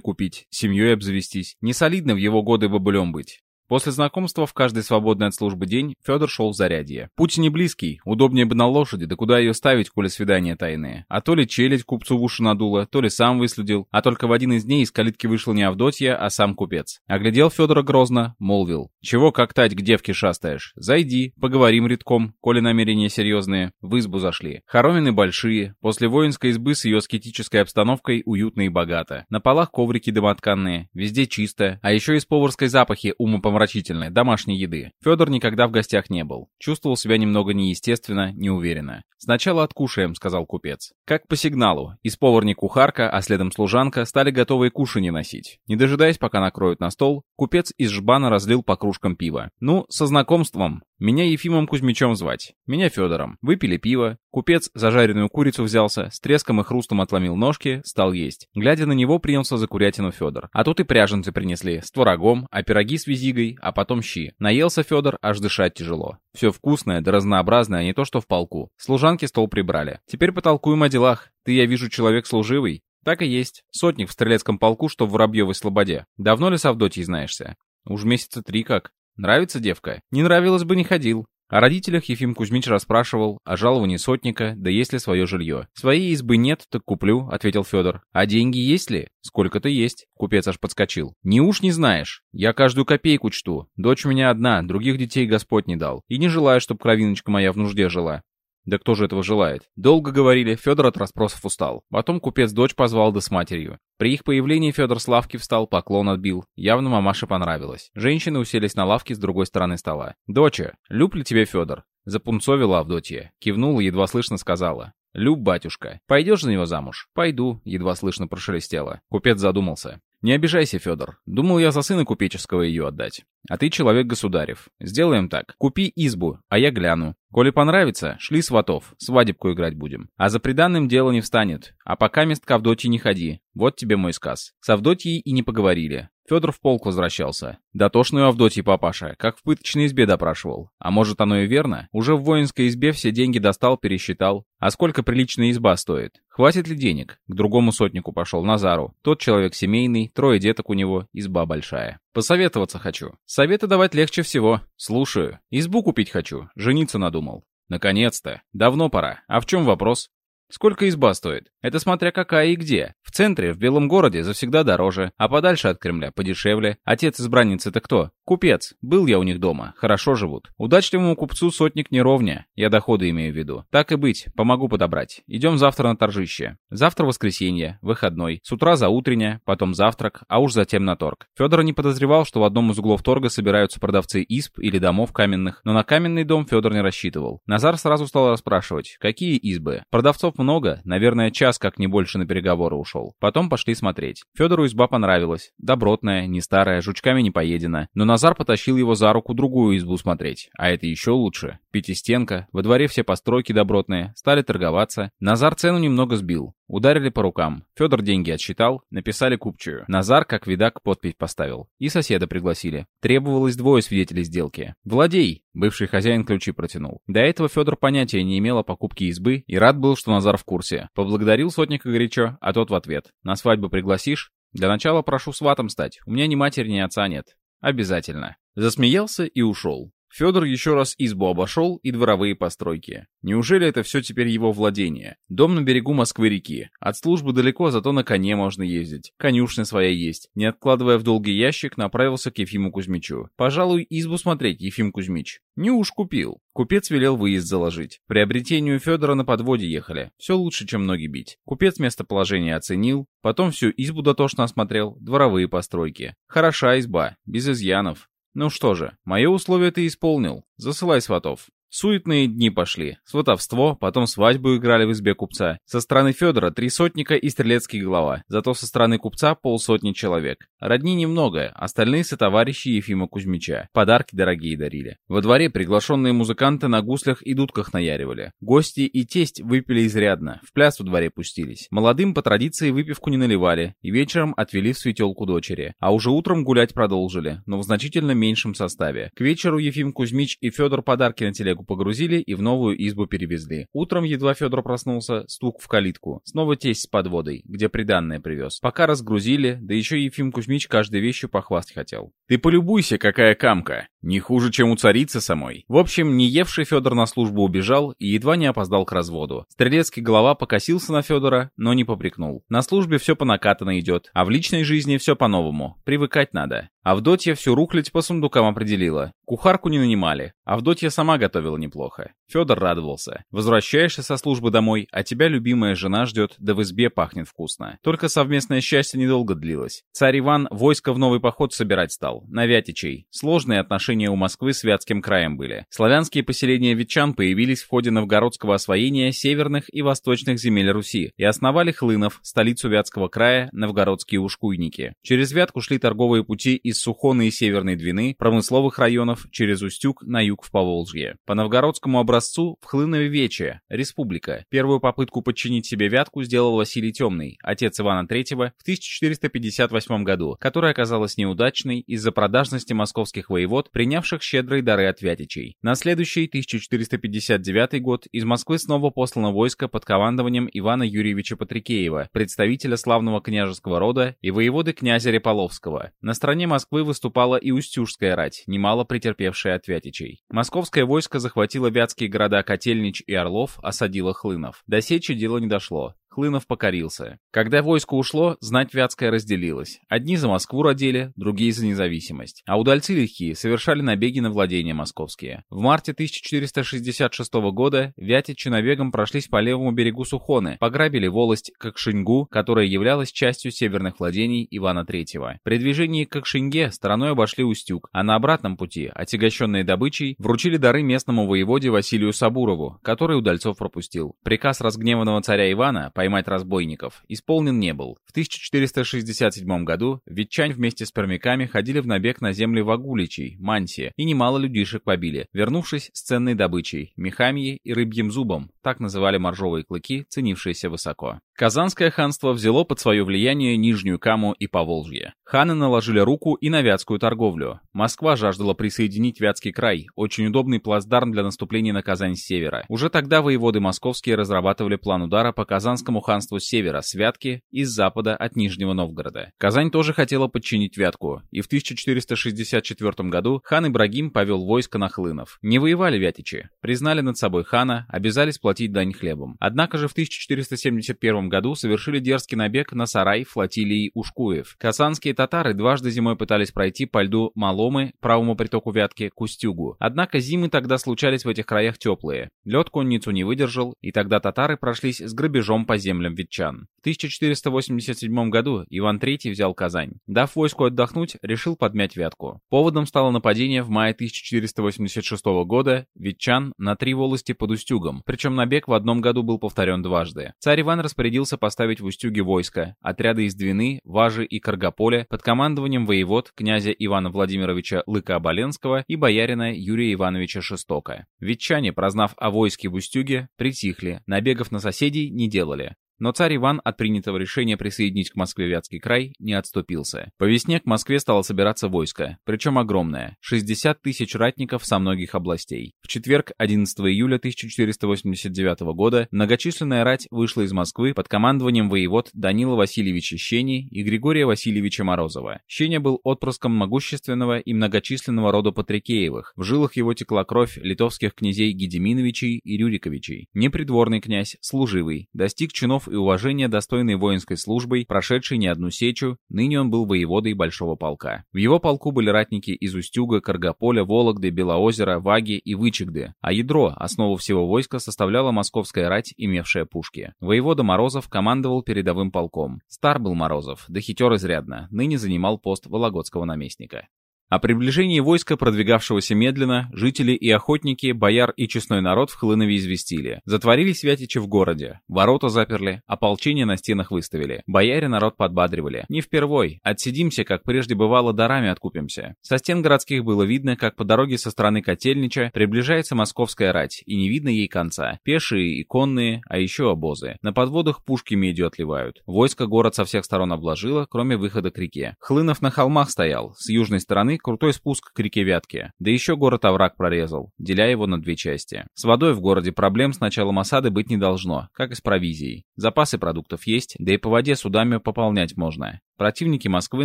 Speaker 1: купить, семьей обзавестись. Не солидно в его годы бобылем быть. После знакомства в каждый свободный от службы день Федор шел в зарядье. Путь не близкий, удобнее бы на лошади, да куда ее ставить, коли свидания тайные. А то ли челядь купцу в уши надула, то ли сам выследил, а только в один из дней из калитки вышел не Авдотья, а сам купец. Оглядел Федора грозно, молвил. «Чего как тать к девке шастаешь? Зайди, поговорим редком, коли намерения серьезные». В избу зашли. Хоромины большие, после воинской избы с ее аскетической обстановкой уютно и богато. На полах коврики домотканные, везде чисто, а еще из поварской запахи умопомрачительные умопомрачительной, домашней еды. Федор никогда в гостях не был. Чувствовал себя немного неестественно, неуверенно. «Сначала откушаем», — сказал купец. Как по сигналу. Из поварни кухарка, а следом служанка стали готовые кушанье носить. Не дожидаясь, пока накроют на стол, купец из жбана разлил по кружкам пива. «Ну, со знакомством. Меня Ефимом Кузьмичем звать. Меня Федором. Выпили пиво. Купец зажаренную курицу взялся, с треском и хрустом отломил ножки, стал есть. Глядя на него, принялся за курятину Федор. А тут и пряженцы принесли, с творогом, а пироги с визигой, а потом щи. Наелся Федор, аж дышать тяжело. Все вкусное, да разнообразное, а не то что в полку. Служанки стол прибрали. Теперь потолкуем о делах. Ты, я вижу, человек служивый. Так и есть. Сотник в стрелецком полку, что в Воробьевой Слободе. Давно ли с Авдотьей знаешься? Уж месяца три как. Нравится девка? Не нравилось бы, не ходил. О родителях Ефим Кузьмич расспрашивал, о жаловании сотника, да есть ли свое жилье. «Своей избы нет, так куплю», — ответил Федор. «А деньги есть ли?» «Сколько-то есть», — купец аж подскочил. «Не уж не знаешь. Я каждую копейку чту. Дочь у меня одна, других детей Господь не дал. И не желаю, чтобы кровиночка моя в нужде жила. Да кто же этого желает? Долго говорили, Федор от расспросов устал. Потом купец дочь позвал да с матерью. При их появлении Федор с лавки встал, поклон отбил. Явно мамаше понравилось. Женщины уселись на лавке с другой стороны стола. «Доча, люб ли тебе Федор?» Запунцовила Авдотья. Кивнула, едва слышно сказала. «Люб, батюшка, пойдешь за него замуж?» «Пойду», — едва слышно прошелестело. Купец задумался. «Не обижайся, Федор. Думал я за сына купеческого ее отдать. А ты человек государев. Сделаем так. Купи избу, а я гляну. Коли понравится, шли сватов, свадебку играть будем. А за приданным дело не встанет. А пока мест к Авдотье не ходи. Вот тебе мой сказ. С Авдотьей и не поговорили. Федор в полк возвращался. Дотошную Авдотьи папаша, как в пыточной избе допрашивал. А может оно и верно? Уже в воинской избе все деньги достал, пересчитал. А сколько приличная изба стоит? Хватит ли денег? К другому сотнику пошел, Назару. Тот человек семейный, трое деток у него, изба большая. Посоветоваться хочу. Советы давать легче всего. Слушаю. Избу купить хочу. Жениться надумал. Наконец-то. Давно пора. А в чем вопрос? Сколько изба стоит? Это смотря какая и где. В центре, в Белом городе, завсегда дороже, а подальше от Кремля подешевле. Отец избранницы-то кто? Купец. Был я у них дома. Хорошо живут. Удачливому купцу сотник не ровня. Я доходы имею в виду. Так и быть, помогу подобрать. Идем завтра на торжище. Завтра воскресенье, выходной. С утра за утреннее, потом завтрак, а уж затем на торг. Федор не подозревал, что в одном из углов торга собираются продавцы исп или домов каменных, но на каменный дом Федор не рассчитывал. Назар сразу стал расспрашивать, какие избы. Продавцов много, наверное, час как не больше на переговоры ушел. Потом пошли смотреть. Федору изба понравилась. Добротная, не старая, жучками не поедена. Но Назар потащил его за руку другую избу смотреть. А это еще лучше. Пятистенка, во дворе все постройки добротные, стали торговаться. Назар цену немного сбил. Ударили по рукам. Федор деньги отсчитал, написали купчую. Назар, как видак, подпись поставил. И соседа пригласили. Требовалось двое свидетелей сделки. «Владей!» — бывший хозяин ключи протянул. До этого Федор понятия не имел о покупке избы и рад был, что Назар в курсе. Поблагодарил сотника горячо, а тот в ответ. «На свадьбу пригласишь?» «Для начала прошу сватом стать. У меня ни матери, ни отца нет». «Обязательно». Засмеялся и ушел. Федор еще раз избу обошел и дворовые постройки. Неужели это все теперь его владение? Дом на берегу Москвы-реки. От службы далеко, зато на коне можно ездить. Конюшня своя есть. Не откладывая в долгий ящик, направился к Ефиму Кузьмичу. Пожалуй, избу смотреть, Ефим Кузьмич. Не уж купил. Купец велел выезд заложить. Приобретению Федора на подводе ехали. Все лучше, чем ноги бить. Купец местоположение оценил, потом всю избу дотошно осмотрел, дворовые постройки. Хороша изба, без изъянов. Ну что же, мое условие ты исполнил. Засылай сватов. Суетные дни пошли. Сватовство, потом свадьбу играли в избе купца. Со стороны Федора три сотника и стрелецкий глава. Зато со стороны купца полсотни человек. Родни немного, остальные сотоварищи Ефима Кузьмича. Подарки дорогие дарили. Во дворе приглашенные музыканты на гуслях и дудках наяривали. Гости и тесть выпили изрядно. В пляс во дворе пустились. Молодым по традиции выпивку не наливали. И вечером отвели в светелку дочери. А уже утром гулять продолжили, но в значительно меньшем составе. К вечеру Ефим Кузьмич и Федор подарки на телегу телегу погрузили и в новую избу перевезли. Утром едва Федор проснулся, стук в калитку. Снова тесть с подводой, где приданное привез. Пока разгрузили, да еще Ефим Кузьмич каждой вещью похвастать хотел. Ты полюбуйся, какая камка. Не хуже, чем у царицы самой. В общем, не евший Федор на службу убежал и едва не опоздал к разводу. Стрелецкий голова покосился на Федора, но не попрекнул. На службе все по накатанно идет, а в личной жизни все по-новому. Привыкать надо. Авдотья всю рухлядь по сундукам определила. Кухарку не нанимали. Авдотья сама готовила неплохо. Федор радовался. Возвращаешься со службы домой, а тебя любимая жена ждет, да в избе пахнет вкусно. Только совместное счастье недолго длилось. Царь Иван войско в новый поход собирать стал. На Вятичей. Сложные отношения у Москвы с Вятским краем были. Славянские поселения ветчан появились в ходе новгородского освоения северных и восточных земель Руси и основали Хлынов, столицу Вятского края, новгородские ушкуйники. Через Вятку шли торговые пути из Сухоны и Северной Двины, промысловых районов, через Устюг на юг в Поволжье. По новгородскому образцу в Хлынове Вече, республика. Первую попытку подчинить себе Вятку сделал Василий Темный, отец Ивана III, в 1458 году, которая оказалась неудачной из-за продажности московских воевод, принявших щедрые дары от Вятичей. На следующий 1459 год из Москвы снова послано войско под командованием Ивана Юрьевича Патрикеева, представителя славного княжеского рода и воеводы князя Реполовского. На стороне Москвы выступала и Устюжская рать, немало претерпевшая от Вятичей. Московское войско захватило вятские города Котельнич и Орлов, осадило Хлынов. До сечи дело не дошло. Хлынов покорился. Когда войско ушло, знать Вятская разделилась. Одни за Москву родили, другие за независимость. А удальцы легкие совершали набеги на владения московские. В марте 1466 года Вятичи набегом прошлись по левому берегу Сухоны, пограбили волость Кокшиньгу, которая являлась частью северных владений Ивана III. При движении к Кокшиньге стороной обошли Устюг, а на обратном пути, отягощенные добычей, вручили дары местному воеводе Василию Сабурову, который удальцов пропустил. Приказ разгневанного царя Ивана поймать поймать разбойников, исполнен не был. В 1467 году ветчань вместе с пермяками ходили в набег на земли Вагуличей, Мансия, и немало людишек побили, вернувшись с ценной добычей, мехами и рыбьим зубом, так называли моржовые клыки, ценившиеся высоко. Казанское ханство взяло под свое влияние Нижнюю Каму и Поволжье. Ханы наложили руку и на вятскую торговлю. Москва жаждала присоединить Вятский край, очень удобный плацдарм для наступления на Казань с севера. Уже тогда воеводы московские разрабатывали план удара по Казанскому Казанскому ханству с севера, с Вятки, и с запада, от Нижнего Новгорода. Казань тоже хотела подчинить Вятку, и в 1464 году хан Ибрагим повел войско на Хлынов. Не воевали вятичи, признали над собой хана, обязались платить дань хлебом. Однако же в 1471 году совершили дерзкий набег на сарай флотилии Ушкуев. Казанские татары дважды зимой пытались пройти по льду Маломы, правому притоку Вятки, к Устюгу. Однако зимы тогда случались в этих краях теплые. Лед конницу не выдержал, и тогда татары прошлись с грабежом по землям ветчан. В 1487 году Иван III взял Казань. Дав войску отдохнуть, решил подмять Вятку. Поводом стало нападение в мае 1486 года ветчан на три волости под Устюгом, причем набег в одном году был повторен дважды. Царь Иван распорядился поставить в Устюге войско, отряды из Двины, Важи и Каргополя под командованием воевод князя Ивана Владимировича Лыка-Оболенского и боярина Юрия Ивановича Шестока. Ветчане, прознав о войске в Устюге, притихли, набегов на соседей не делали. Но царь Иван от принятого решения присоединить к Москве Вятский край не отступился. По весне к Москве стало собираться войско, причем огромное – 60 тысяч ратников со многих областей. В четверг, 11 июля 1489 года, многочисленная рать вышла из Москвы под командованием воевод Данила Васильевича Щени и Григория Васильевича Морозова. Щеня был отпрыском могущественного и многочисленного рода Патрикеевых. В жилах его текла кровь литовских князей Гедеминовичей и Рюриковичей. Непридворный князь, служивый, достиг чинов и уважения, достойной воинской службой, прошедший не одну сечу, ныне он был воеводой Большого полка. В его полку были ратники из Устюга, Каргополя, Вологды, Белоозера, Ваги и Вычегды, а ядро, основу всего войска, составляла московская рать, имевшая пушки. Воевода Морозов командовал передовым полком. Стар был Морозов, да хитер изрядно, ныне занимал пост вологодского наместника. О приближении войска, продвигавшегося медленно, жители и охотники, бояр и честной народ в Хлынове известили. Затворили святичи в городе, ворота заперли, ополчение на стенах выставили. Бояре народ подбадривали. Не впервой, отсидимся, как прежде бывало, дарами откупимся. Со стен городских было видно, как по дороге со стороны Котельнича приближается московская рать, и не видно ей конца. Пешие и конные, а еще обозы. На подводах пушки медью отливают. Войско город со всех сторон обложило, кроме выхода к реке. Хлынов на холмах стоял, с южной стороны крутой спуск к реке Вятке. Да еще город-овраг прорезал, деля его на две части. С водой в городе проблем с началом осады быть не должно, как и с провизией. Запасы продуктов есть, да и по воде судами пополнять можно. Противники Москвы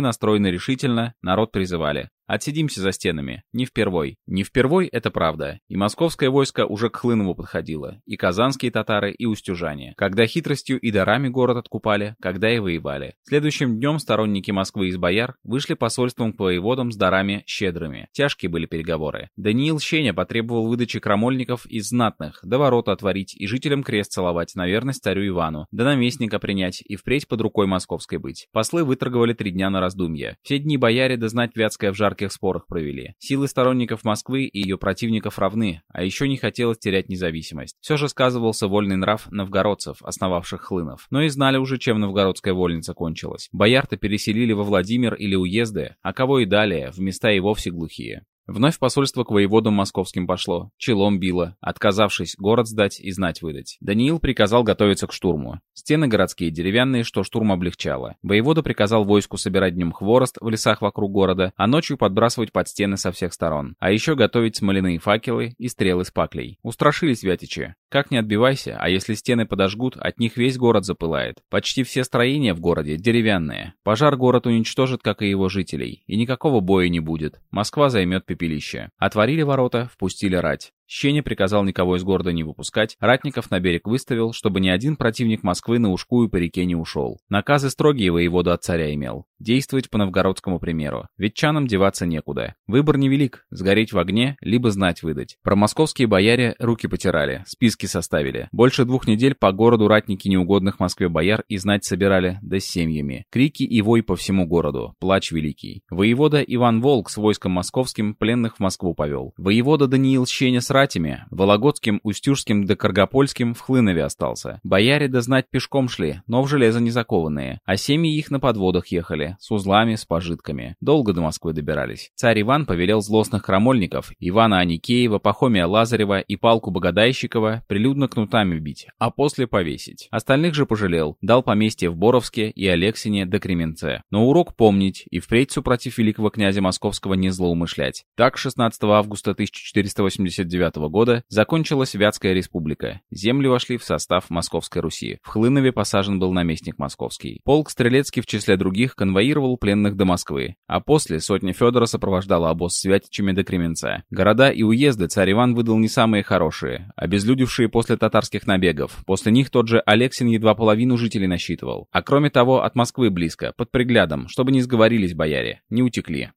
Speaker 1: настроены решительно, народ призывали. Отсидимся за стенами. Не впервой. Не впервой, это правда. И московское войско уже к Хлынову подходило. И казанские татары, и устюжане. Когда хитростью и дарами город откупали, когда и воевали. Следующим днем сторонники Москвы из бояр вышли посольством к воеводам с дарами щедрыми. Тяжкие были переговоры. Даниил Щеня потребовал выдачи крамольников из знатных, до ворота отворить и жителям крест целовать на верность царю Ивану, до наместника принять и впредь под рукой московской быть. Послы выторговали три дня на раздумье. Все дни бояре да знать Вятская в жар жарких спорах провели. Силы сторонников Москвы и ее противников равны, а еще не хотелось терять независимость. Все же сказывался вольный нрав новгородцев, основавших хлынов. Но и знали уже, чем новгородская вольница кончилась. Боярта переселили во Владимир или уезды, а кого и далее, в места и вовсе глухие. Вновь посольство к воеводам московским пошло, челом било, отказавшись город сдать и знать выдать. Даниил приказал готовиться к штурму. Стены городские деревянные, что штурм облегчало. Воевода приказал войску собирать днем хворост в лесах вокруг города, а ночью подбрасывать под стены со всех сторон. А еще готовить смоляные факелы и стрелы с паклей. Устрашились вятичи. Как не отбивайся, а если стены подожгут, от них весь город запылает. Почти все строения в городе деревянные. Пожар город уничтожит, как и его жителей. И никакого боя не будет. Москва займет пепелище. Отворили ворота, впустили рать. Щеня приказал никого из города не выпускать, ратников на берег выставил, чтобы ни один противник Москвы на Ушкую по реке не ушел. Наказы строгие воевода от царя имел. Действовать по новгородскому примеру. Ветчанам деваться некуда. Выбор невелик – сгореть в огне, либо знать выдать. Про московские бояре руки потирали, списки составили. Больше двух недель по городу ратники неугодных Москве бояр и знать собирали, да с семьями. Крики и вой по всему городу. Плач великий. Воевода Иван Волк с войском московским пленных в Москву повел. Воевода Даниил Щеня с ратями, Вологодским, Устюжским да Каргопольским в Хлынове остался. Бояре да знать пешком шли, но в железо не закованные, а семьи их на подводах ехали. С узлами, с пожитками. Долго до Москвы добирались. Царь Иван повелел злостных крамольников, Ивана Аникеева, Пахомия Лазарева и Палку Богадайщикова прилюдно кнутами бить, а после повесить. Остальных же пожалел, дал поместье в Боровске и Алексине до Кременце. Но урок помнить и впредь супротив великого князя Московского не злоумышлять. Так 16 августа 1489 года закончилась Вятская республика. Земли вошли в состав Московской Руси. В Хлынове посажен был наместник московский. Полк Стрелецкий в числе других конвоировал пленных до Москвы, а после сотня Федора сопровождала обоз с Вятичами до Кременца. Города и уезды царь Иван выдал не самые хорошие, обезлюдевшие после татарских набегов. После них тот же Алексин едва половину жителей насчитывал. А кроме того, от Москвы близко, под приглядом, чтобы не сговорились бояре, не утекли.